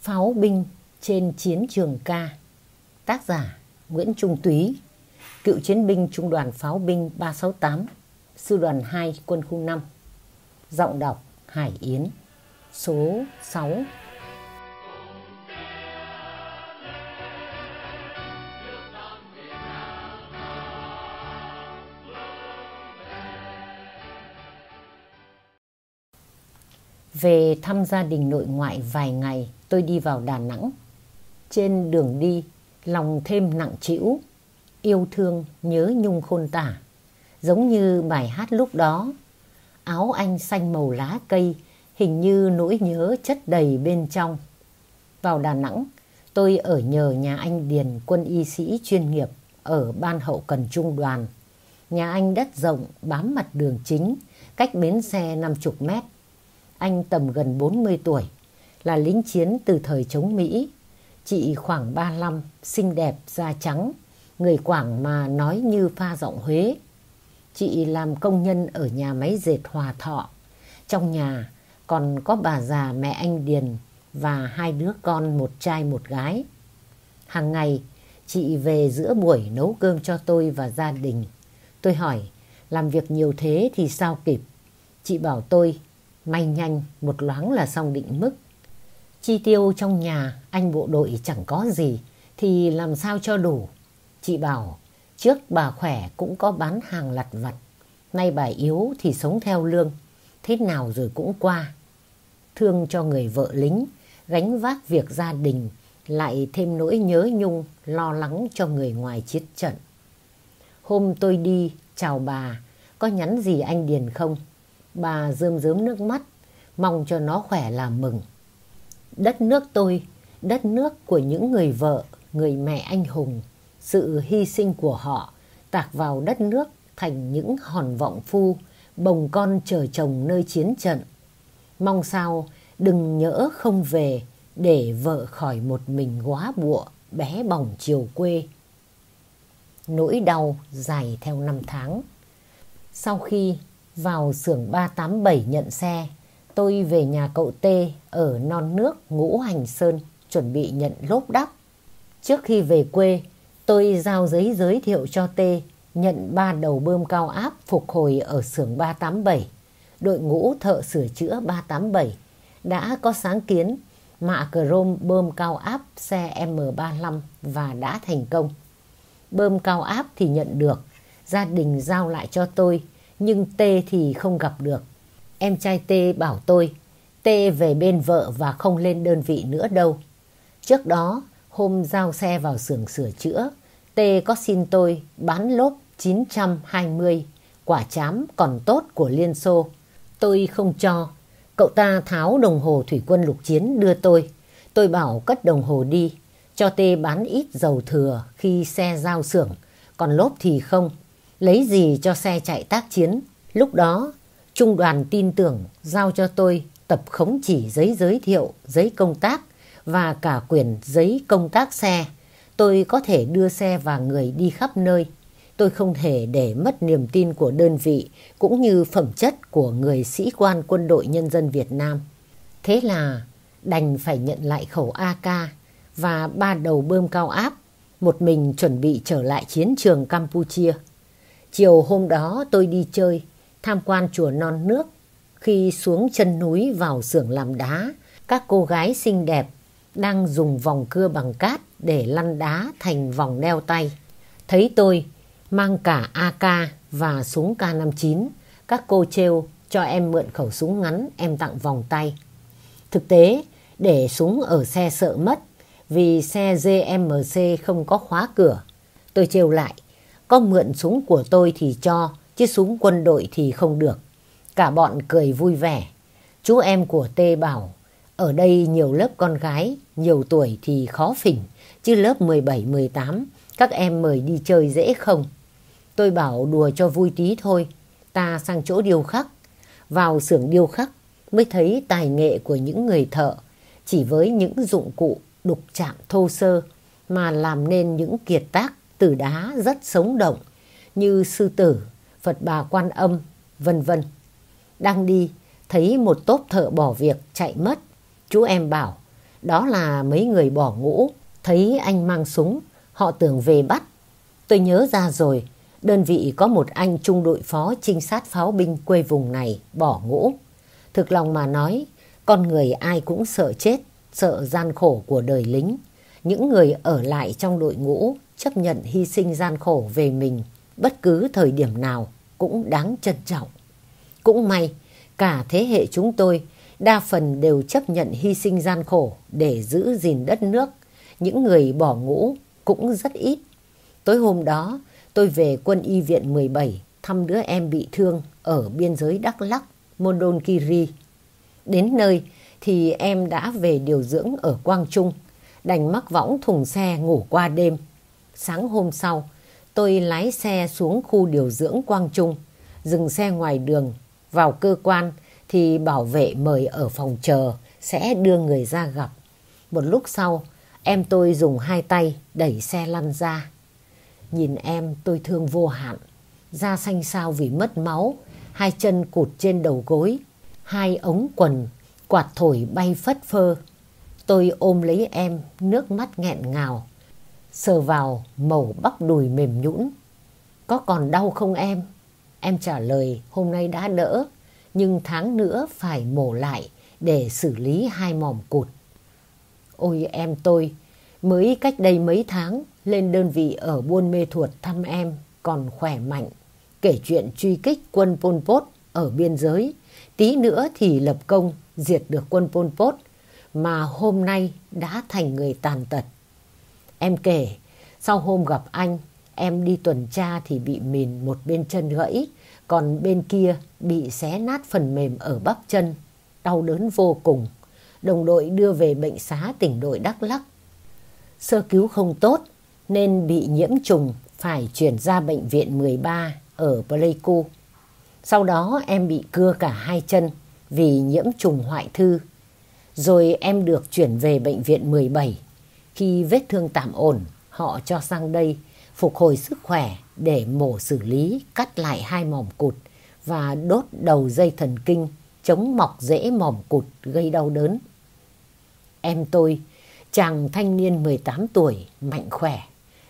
Pháo binh trên chiến trường ca. Tác giả Nguyễn Trung Túy. Cựu chiến binh Trung đoàn Pháo binh 368 Sư đoàn 2 quân khu 5 Giọng đọc Hải Yến. Số 6 Về thăm gia đình nội ngoại vài ngày, tôi đi vào Đà Nẵng. Trên đường đi, lòng thêm nặng trĩu, yêu thương nhớ nhung khôn tả. Giống như bài hát lúc đó, áo anh xanh màu lá cây, hình như nỗi nhớ chất đầy bên trong. Vào Đà Nẵng, tôi ở nhờ nhà anh Điền quân y sĩ chuyên nghiệp ở ban hậu cần trung đoàn. Nhà anh đất rộng bám mặt đường chính, cách bến xe 50 mét anh tầm gần 40 tuổi, là lính chiến từ thời chống Mỹ. Chị khoảng 35, xinh đẹp, da trắng, người Quảng mà nói như pha giọng Huế. Chị làm công nhân ở nhà máy dệt Hòa Thọ. Trong nhà còn có bà già mẹ anh Điền và hai đứa con một trai một gái. Hàng ngày chị về giữa buổi nấu cơm cho tôi và gia đình. Tôi hỏi làm việc nhiều thế thì sao kịp? Chị bảo tôi May nhanh, một loáng là xong định mức. Chi tiêu trong nhà, anh bộ đội chẳng có gì, thì làm sao cho đủ. Chị bảo, trước bà khỏe cũng có bán hàng lặt vặt. Nay bà yếu thì sống theo lương, thế nào rồi cũng qua. Thương cho người vợ lính, gánh vác việc gia đình, lại thêm nỗi nhớ nhung, lo lắng cho người ngoài chiến trận. Hôm tôi đi, chào bà, có nhắn gì anh Điền không? Bà rơm rớm nước mắt, mong cho nó khỏe là mừng. Đất nước tôi, đất nước của những người vợ, người mẹ anh hùng, sự hy sinh của họ tạc vào đất nước thành những hòn vọng phu, bồng con chờ chồng nơi chiến trận. Mong sao đừng nhỡ không về để vợ khỏi một mình quá bụa bé bỏng chiều quê. Nỗi đau dài theo năm tháng. Sau khi vào xưởng 387 nhận xe, tôi về nhà cậu T ở non nước Ngũ Hành Sơn chuẩn bị nhận lốp đắp. Trước khi về quê, tôi giao giấy giới thiệu cho T nhận ba đầu bơm cao áp phục hồi ở xưởng 387. Đội ngũ thợ sửa chữa 387 đã có sáng kiến mạ chrome bơm cao áp xe M35 và đã thành công. Bơm cao áp thì nhận được, gia đình giao lại cho tôi nhưng T thì không gặp được. Em trai T bảo tôi, T về bên vợ và không lên đơn vị nữa đâu. Trước đó, hôm giao xe vào xưởng sửa chữa, T có xin tôi bán lốp 920, quả chám còn tốt của Liên Xô. Tôi không cho. Cậu ta tháo đồng hồ thủy quân lục chiến đưa tôi. Tôi bảo cất đồng hồ đi, cho T bán ít dầu thừa khi xe giao xưởng, còn lốp thì không lấy gì cho xe chạy tác chiến. Lúc đó, trung đoàn tin tưởng giao cho tôi tập khống chỉ giấy giới thiệu, giấy công tác và cả quyền giấy công tác xe. Tôi có thể đưa xe và người đi khắp nơi. Tôi không thể để mất niềm tin của đơn vị cũng như phẩm chất của người sĩ quan quân đội nhân dân Việt Nam. Thế là đành phải nhận lại khẩu AK và ba đầu bơm cao áp, một mình chuẩn bị trở lại chiến trường Campuchia. Chiều hôm đó tôi đi chơi, tham quan chùa non nước. Khi xuống chân núi vào xưởng làm đá, các cô gái xinh đẹp đang dùng vòng cưa bằng cát để lăn đá thành vòng đeo tay. Thấy tôi mang cả AK và súng K59, các cô trêu cho em mượn khẩu súng ngắn em tặng vòng tay. Thực tế, để súng ở xe sợ mất vì xe GMC không có khóa cửa. Tôi trêu lại, có mượn súng của tôi thì cho, chứ súng quân đội thì không được. Cả bọn cười vui vẻ. Chú em của Tê bảo, ở đây nhiều lớp con gái, nhiều tuổi thì khó phỉnh, chứ lớp 17-18, các em mời đi chơi dễ không? Tôi bảo đùa cho vui tí thôi, ta sang chỗ điêu khắc. Vào xưởng điêu khắc mới thấy tài nghệ của những người thợ, chỉ với những dụng cụ đục chạm thô sơ mà làm nên những kiệt tác từ đá rất sống động như sư tử, Phật bà quan âm, vân vân. Đang đi, thấy một tốp thợ bỏ việc chạy mất. Chú em bảo, Đó là mấy người bỏ ngũ, thấy anh mang súng, họ tưởng về bắt. Tôi nhớ ra rồi, đơn vị có một anh trung đội phó trinh sát pháo binh quê vùng này bỏ ngũ. Thực lòng mà nói, con người ai cũng sợ chết, sợ gian khổ của đời lính. Những người ở lại trong đội ngũ chấp nhận hy sinh gian khổ về mình bất cứ thời điểm nào cũng đáng trân trọng. Cũng may, cả thế hệ chúng tôi đa phần đều chấp nhận hy sinh gian khổ để giữ gìn đất nước. Những người bỏ ngũ cũng rất ít. Tối hôm đó, tôi về quân y viện 17 thăm đứa em bị thương ở biên giới Đắk Lắk, Mondonkiri. Đến nơi thì em đã về điều dưỡng ở Quang Trung, đành mắc võng thùng xe ngủ qua đêm. Sáng hôm sau, tôi lái xe xuống khu điều dưỡng Quang Trung, dừng xe ngoài đường, vào cơ quan thì bảo vệ mời ở phòng chờ sẽ đưa người ra gặp. Một lúc sau, em tôi dùng hai tay đẩy xe lăn ra. Nhìn em tôi thương vô hạn, da xanh xao vì mất máu, hai chân cụt trên đầu gối, hai ống quần, quạt thổi bay phất phơ. Tôi ôm lấy em, nước mắt nghẹn ngào, sờ vào màu bắp đùi mềm nhũn. Có còn đau không em? Em trả lời hôm nay đã đỡ, nhưng tháng nữa phải mổ lại để xử lý hai mỏm cụt. Ôi em tôi, mới cách đây mấy tháng lên đơn vị ở Buôn Mê Thuột thăm em còn khỏe mạnh. Kể chuyện truy kích quân Pol Pot ở biên giới, tí nữa thì lập công diệt được quân Pol Pot mà hôm nay đã thành người tàn tật. Em kể, sau hôm gặp anh, em đi tuần tra thì bị mìn một bên chân gãy, còn bên kia bị xé nát phần mềm ở bắp chân, đau đớn vô cùng. Đồng đội đưa về bệnh xá tỉnh đội Đắk lắc Sơ cứu không tốt nên bị nhiễm trùng phải chuyển ra bệnh viện 13 ở Pleiku. Sau đó em bị cưa cả hai chân vì nhiễm trùng hoại thư. Rồi em được chuyển về bệnh viện 17. Khi vết thương tạm ổn, họ cho sang đây phục hồi sức khỏe để mổ xử lý cắt lại hai mỏm cụt và đốt đầu dây thần kinh chống mọc rễ mỏm cụt gây đau đớn. Em tôi, chàng thanh niên 18 tuổi, mạnh khỏe,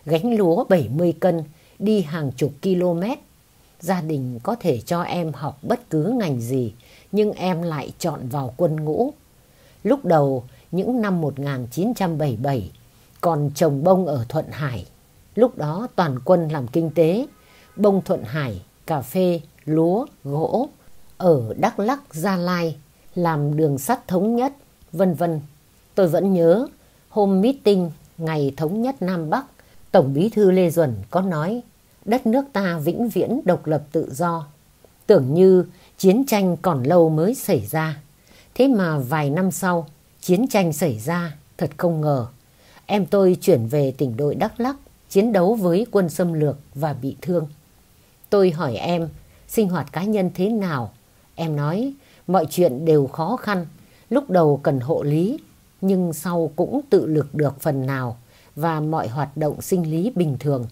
gánh lúa 70 cân, đi hàng chục km. Gia đình có thể cho em học bất cứ ngành gì, nhưng em lại chọn vào quân ngũ. Lúc đầu, những năm 1977, còn trồng bông ở Thuận Hải. Lúc đó toàn quân làm kinh tế, bông Thuận Hải, cà phê, lúa, gỗ, ở Đắk Lắk, Gia Lai, làm đường sắt thống nhất, vân vân. Tôi vẫn nhớ hôm meeting ngày thống nhất Nam Bắc, Tổng bí thư Lê Duẩn có nói đất nước ta vĩnh viễn độc lập tự do. Tưởng như chiến tranh còn lâu mới xảy ra. Thế mà vài năm sau, chiến tranh xảy ra, thật không ngờ. Em tôi chuyển về tỉnh đội Đắk Lắk, chiến đấu với quân xâm lược và bị thương. Tôi hỏi em, sinh hoạt cá nhân thế nào? Em nói, mọi chuyện đều khó khăn, lúc đầu cần hộ lý, nhưng sau cũng tự lực được phần nào và mọi hoạt động sinh lý bình thường.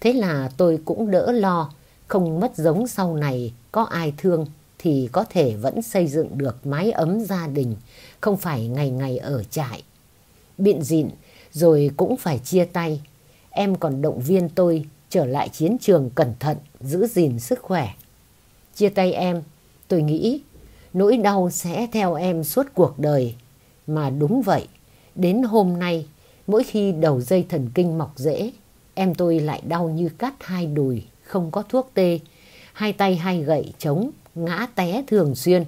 Thế là tôi cũng đỡ lo, không mất giống sau này có ai thương thì có thể vẫn xây dựng được mái ấm gia đình, không phải ngày ngày ở trại. Biện dịn rồi cũng phải chia tay. Em còn động viên tôi trở lại chiến trường cẩn thận, giữ gìn sức khỏe. Chia tay em, tôi nghĩ nỗi đau sẽ theo em suốt cuộc đời. Mà đúng vậy, đến hôm nay, mỗi khi đầu dây thần kinh mọc rễ, em tôi lại đau như cắt hai đùi, không có thuốc tê, hai tay hai gậy chống, ngã té thường xuyên.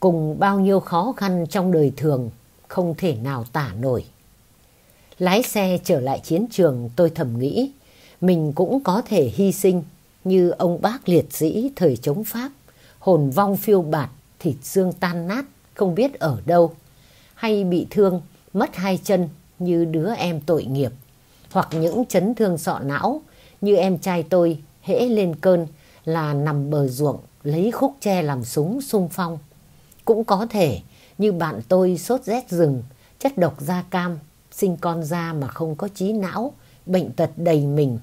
Cùng bao nhiêu khó khăn trong đời thường, không thể nào tả nổi. Lái xe trở lại chiến trường tôi thầm nghĩ, mình cũng có thể hy sinh như ông bác liệt sĩ thời chống Pháp, hồn vong phiêu bạt, thịt xương tan nát, không biết ở đâu, hay bị thương, mất hai chân như đứa em tội nghiệp, hoặc những chấn thương sọ não như em trai tôi hễ lên cơn là nằm bờ ruộng lấy khúc tre làm súng sung phong. Cũng có thể như bạn tôi sốt rét rừng, chất độc da cam, sinh con ra mà không có trí não, bệnh tật đầy mình.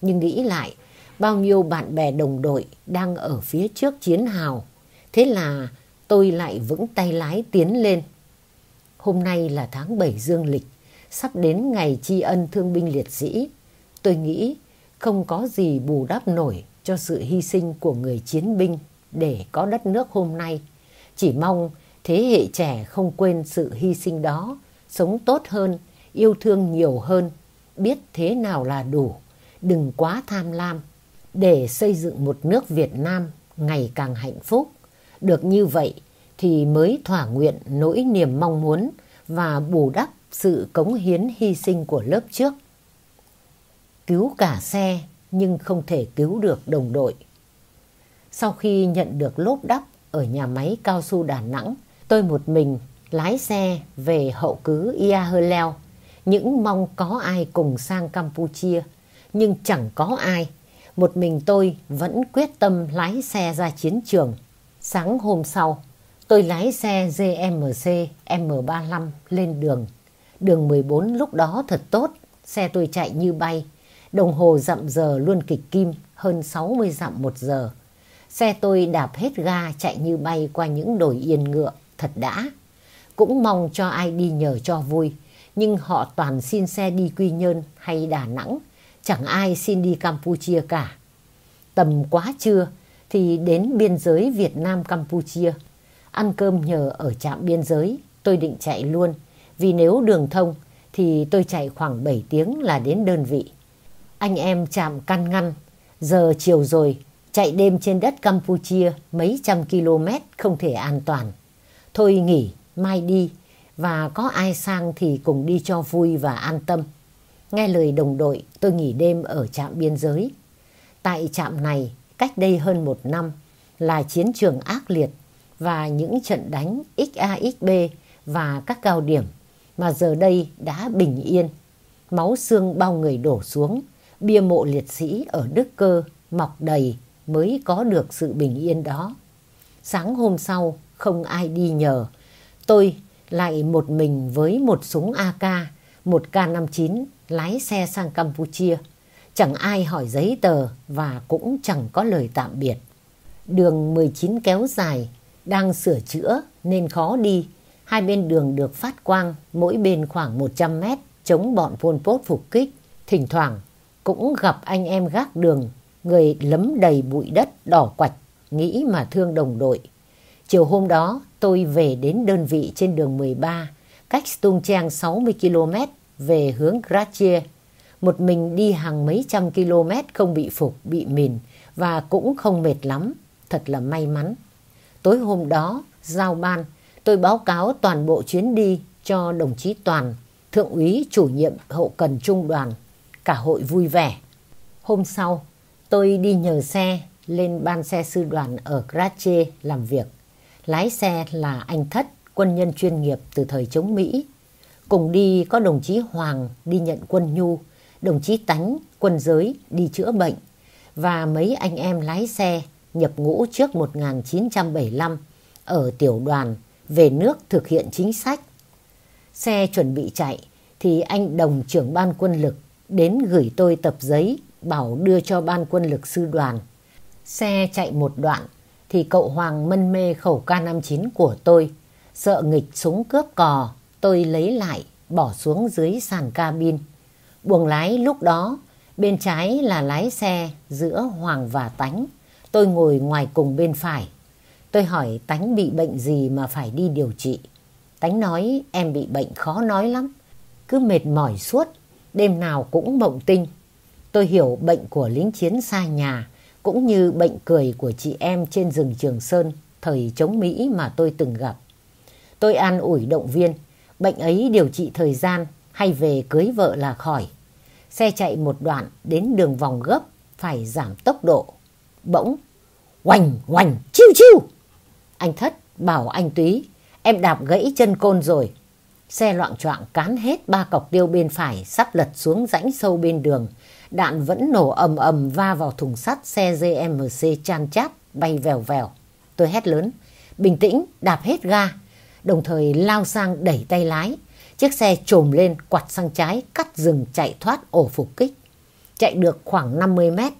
Nhưng nghĩ lại, bao nhiêu bạn bè đồng đội đang ở phía trước chiến hào. Thế là tôi lại vững tay lái tiến lên. hôm nay là tháng 7 dương lịch, sắp đến ngày tri ân thương binh liệt sĩ. Tôi nghĩ không có gì bù đắp nổi cho sự hy sinh của người chiến binh để có đất nước hôm nay. Chỉ mong thế hệ trẻ không quên sự hy sinh đó, sống tốt hơn, yêu thương nhiều hơn, biết thế nào là đủ, đừng quá tham lam, để xây dựng một nước Việt Nam ngày càng hạnh phúc. Được như vậy thì mới thỏa nguyện nỗi niềm mong muốn và bù đắp sự cống hiến hy sinh của lớp trước. Cứu cả xe nhưng không thể cứu được đồng đội. Sau khi nhận được lốp đắp ở nhà máy cao su Đà Nẵng, tôi một mình lái xe về hậu cứ Ia Hơ Leo, những mong có ai cùng sang Campuchia, nhưng chẳng có ai. Một mình tôi vẫn quyết tâm lái xe ra chiến trường. Sáng hôm sau, tôi lái xe GMC M35 lên đường. Đường 14 lúc đó thật tốt, xe tôi chạy như bay. Đồng hồ dặm giờ luôn kịch kim hơn 60 dặm một giờ. Xe tôi đạp hết ga chạy như bay qua những đồi yên ngựa, thật đã. Cũng mong cho ai đi nhờ cho vui, nhưng họ toàn xin xe đi Quy Nhơn hay Đà Nẵng, chẳng ai xin đi Campuchia cả. Tầm quá trưa thì đến biên giới Việt Nam-Campuchia. Ăn cơm nhờ ở trạm biên giới, tôi định chạy luôn, vì nếu đường thông thì tôi chạy khoảng 7 tiếng là đến đơn vị. Anh em chạm căn ngăn, giờ chiều rồi Chạy đêm trên đất Campuchia mấy trăm km không thể an toàn. Thôi nghỉ, mai đi và có ai sang thì cùng đi cho vui và an tâm. Nghe lời đồng đội tôi nghỉ đêm ở trạm biên giới. Tại trạm này cách đây hơn một năm là chiến trường ác liệt và những trận đánh XAXB và các cao điểm mà giờ đây đã bình yên. Máu xương bao người đổ xuống, bia mộ liệt sĩ ở Đức Cơ mọc đầy mới có được sự bình yên đó. Sáng hôm sau, không ai đi nhờ. Tôi lại một mình với một súng AK, một K-59 lái xe sang Campuchia. Chẳng ai hỏi giấy tờ và cũng chẳng có lời tạm biệt. Đường 19 kéo dài, đang sửa chữa nên khó đi. Hai bên đường được phát quang, mỗi bên khoảng 100 mét, chống bọn Pol Pot phục kích. Thỉnh thoảng cũng gặp anh em gác đường người lấm đầy bụi đất đỏ quạch, nghĩ mà thương đồng đội. Chiều hôm đó, tôi về đến đơn vị trên đường 13, cách Stung Trang 60 km về hướng Gratia. Một mình đi hàng mấy trăm km không bị phục, bị mìn và cũng không mệt lắm, thật là may mắn. Tối hôm đó, giao ban, tôi báo cáo toàn bộ chuyến đi cho đồng chí Toàn, thượng úy chủ nhiệm hậu cần trung đoàn. Cả hội vui vẻ. Hôm sau, Tôi đi nhờ xe lên ban xe sư đoàn ở Grache làm việc. Lái xe là anh Thất, quân nhân chuyên nghiệp từ thời chống Mỹ. Cùng đi có đồng chí Hoàng đi nhận quân nhu, đồng chí Tánh, quân giới đi chữa bệnh và mấy anh em lái xe nhập ngũ trước 1975 ở tiểu đoàn về nước thực hiện chính sách. Xe chuẩn bị chạy thì anh đồng trưởng ban quân lực đến gửi tôi tập giấy bảo đưa cho ban quân lực sư đoàn. Xe chạy một đoạn thì cậu Hoàng mân mê khẩu K59 của tôi. Sợ nghịch súng cướp cò, tôi lấy lại, bỏ xuống dưới sàn cabin. Buồng lái lúc đó, bên trái là lái xe giữa Hoàng và Tánh. Tôi ngồi ngoài cùng bên phải. Tôi hỏi Tánh bị bệnh gì mà phải đi điều trị. Tánh nói em bị bệnh khó nói lắm. Cứ mệt mỏi suốt, đêm nào cũng mộng tinh. Tôi hiểu bệnh của lính chiến xa nhà cũng như bệnh cười của chị em trên rừng Trường Sơn thời chống Mỹ mà tôi từng gặp. Tôi an ủi động viên, bệnh ấy điều trị thời gian hay về cưới vợ là khỏi. Xe chạy một đoạn đến đường vòng gấp phải giảm tốc độ. Bỗng, hoành hoành, chiu chiu. Anh Thất bảo anh Túy, em đạp gãy chân côn rồi. Xe loạn choạng cán hết ba cọc tiêu bên phải sắp lật xuống rãnh sâu bên đường đạn vẫn nổ ầm ầm va vào thùng sắt xe GMC chan chát bay vèo vèo. Tôi hét lớn, bình tĩnh, đạp hết ga, đồng thời lao sang đẩy tay lái. Chiếc xe trồm lên, quạt sang trái, cắt rừng chạy thoát ổ phục kích. Chạy được khoảng 50 mét,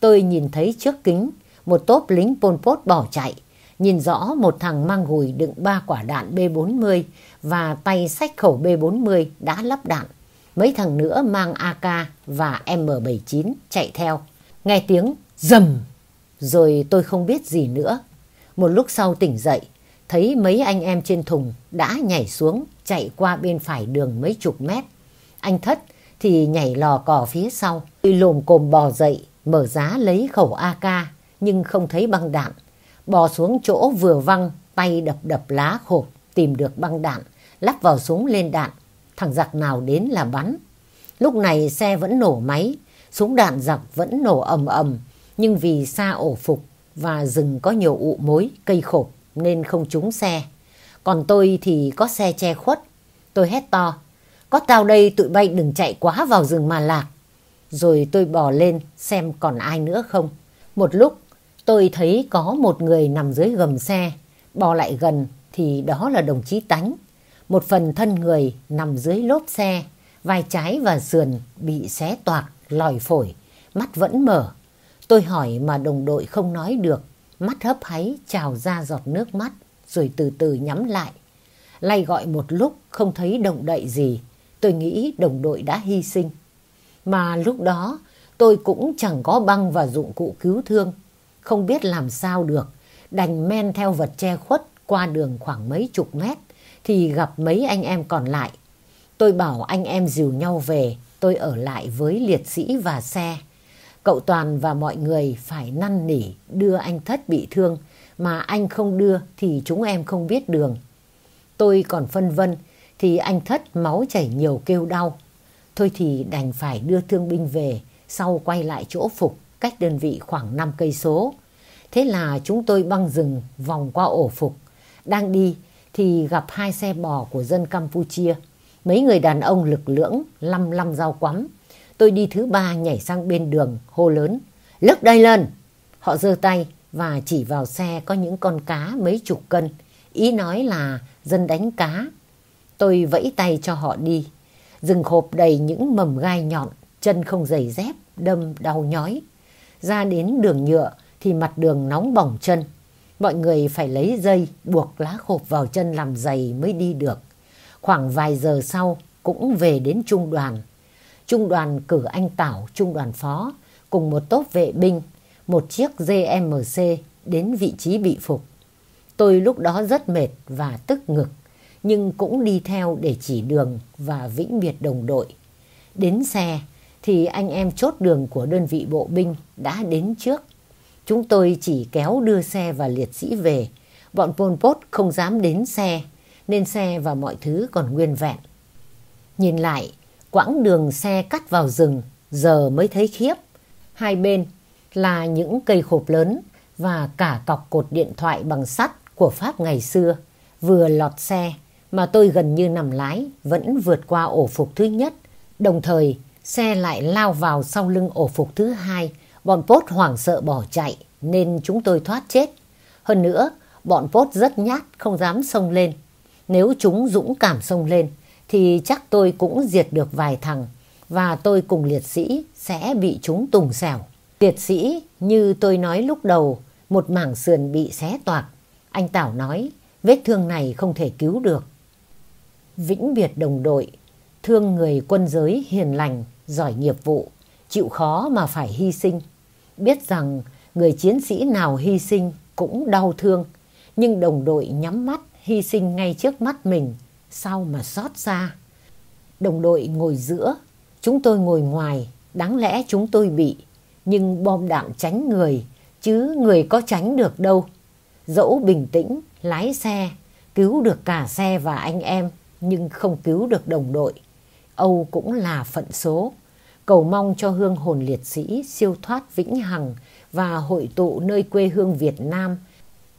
tôi nhìn thấy trước kính một tốp lính Pol Pot bỏ chạy. Nhìn rõ một thằng mang gùi đựng ba quả đạn B40 và tay sách khẩu B40 đã lắp đạn. Mấy thằng nữa mang AK và M79 chạy theo. Nghe tiếng rầm rồi tôi không biết gì nữa. Một lúc sau tỉnh dậy, thấy mấy anh em trên thùng đã nhảy xuống chạy qua bên phải đường mấy chục mét. Anh Thất thì nhảy lò cò phía sau. Lồm cồm bò dậy, mở giá lấy khẩu AK nhưng không thấy băng đạn. Bò xuống chỗ vừa văng, tay đập đập lá khộp, tìm được băng đạn, lắp vào súng lên đạn. Thằng giặc nào đến là bắn. Lúc này xe vẫn nổ máy, súng đạn giặc vẫn nổ ầm ầm, nhưng vì xa ổ phục và rừng có nhiều ụ mối, cây khổ nên không trúng xe. Còn tôi thì có xe che khuất. Tôi hét to, có tao đây tụi bay đừng chạy quá vào rừng mà lạc. Rồi tôi bò lên xem còn ai nữa không. Một lúc tôi thấy có một người nằm dưới gầm xe. Bò lại gần thì đó là đồng chí Tánh. Một phần thân người nằm dưới lốp xe. Vai trái và sườn bị xé toạc, lòi phổi. Mắt vẫn mở. Tôi hỏi mà đồng đội không nói được. Mắt hấp háy trào ra giọt nước mắt. Rồi từ từ nhắm lại. Lay gọi một lúc không thấy động đậy gì. Tôi nghĩ đồng đội đã hy sinh. Mà lúc đó tôi cũng chẳng có băng và dụng cụ cứu thương. Không biết làm sao được. Đành men theo vật che khuất qua đường khoảng mấy chục mét. Thì gặp mấy anh em còn lại. Tôi bảo anh em dìu nhau về. Tôi ở lại với liệt sĩ và xe. Cậu Toàn và mọi người phải năn nỉ đưa anh Thất bị thương. Mà anh không đưa thì chúng em không biết đường. Tôi còn phân vân thì anh Thất máu chảy nhiều kêu đau. Thôi thì đành phải đưa thương binh về, sau quay lại chỗ phục, cách đơn vị khoảng 5 cây số. Thế là chúng tôi băng rừng vòng qua ổ phục. Đang đi thì gặp hai xe bò của dân Campuchia. Mấy người đàn ông lực lưỡng lăm lăm dao quắm. Tôi đi thứ ba nhảy sang bên đường, hô lớn. lấp đây lên! Họ giơ tay và chỉ vào xe có những con cá mấy chục cân. Ý nói là dân đánh cá Tôi vẫy tay cho họ đi. Rừng khộp đầy những mầm gai nhọn, chân không giày dép, đâm đau nhói. Ra đến đường nhựa thì mặt đường nóng bỏng chân. Mọi người phải lấy dây buộc lá khộp vào chân làm giày mới đi được. Khoảng vài giờ sau cũng về đến trung đoàn. Trung đoàn cử anh Tảo, trung đoàn phó, cùng một tốp vệ binh, một chiếc GMC đến vị trí bị phục. Tôi lúc đó rất mệt và tức ngực nhưng cũng đi theo để chỉ đường và vĩnh biệt đồng đội. Đến xe thì anh em chốt đường của đơn vị bộ binh đã đến trước. Chúng tôi chỉ kéo đưa xe và liệt sĩ về. Bọn Pol Pot không dám đến xe nên xe và mọi thứ còn nguyên vẹn. Nhìn lại, quãng đường xe cắt vào rừng giờ mới thấy khiếp. Hai bên là những cây khộp lớn và cả cọc cột điện thoại bằng sắt của Pháp ngày xưa vừa lọt xe mà tôi gần như nằm lái vẫn vượt qua ổ phục thứ nhất. Đồng thời, xe lại lao vào sau lưng ổ phục thứ hai. Bọn Pốt hoảng sợ bỏ chạy nên chúng tôi thoát chết. Hơn nữa, bọn Pốt rất nhát không dám xông lên. Nếu chúng dũng cảm xông lên thì chắc tôi cũng diệt được vài thằng và tôi cùng liệt sĩ sẽ bị chúng tùng xẻo. Liệt sĩ như tôi nói lúc đầu, một mảng sườn bị xé toạc. Anh Tảo nói vết thương này không thể cứu được vĩnh biệt đồng đội, thương người quân giới hiền lành, giỏi nghiệp vụ, chịu khó mà phải hy sinh. Biết rằng người chiến sĩ nào hy sinh cũng đau thương, nhưng đồng đội nhắm mắt hy sinh ngay trước mắt mình, sao mà xót xa. Đồng đội ngồi giữa, chúng tôi ngồi ngoài, đáng lẽ chúng tôi bị, nhưng bom đạn tránh người, chứ người có tránh được đâu. Dẫu bình tĩnh, lái xe, cứu được cả xe và anh em nhưng không cứu được đồng đội. Âu cũng là phận số. Cầu mong cho hương hồn liệt sĩ siêu thoát vĩnh hằng và hội tụ nơi quê hương Việt Nam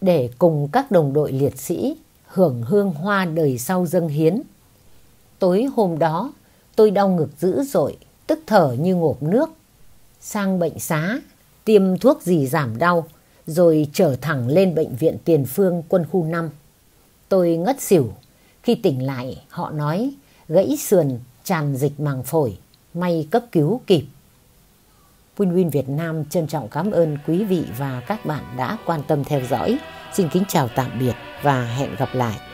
để cùng các đồng đội liệt sĩ hưởng hương hoa đời sau dâng hiến. Tối hôm đó, tôi đau ngực dữ dội, tức thở như ngộp nước. Sang bệnh xá, tiêm thuốc gì giảm đau, rồi trở thẳng lên bệnh viện tiền phương quân khu 5. Tôi ngất xỉu khi tỉnh lại, họ nói gãy sườn, tràn dịch màng phổi, may cấp cứu kịp. Win Win Việt Nam trân trọng cảm ơn quý vị và các bạn đã quan tâm theo dõi. Xin kính chào tạm biệt và hẹn gặp lại.